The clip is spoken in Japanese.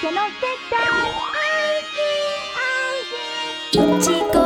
そのしいおいしい。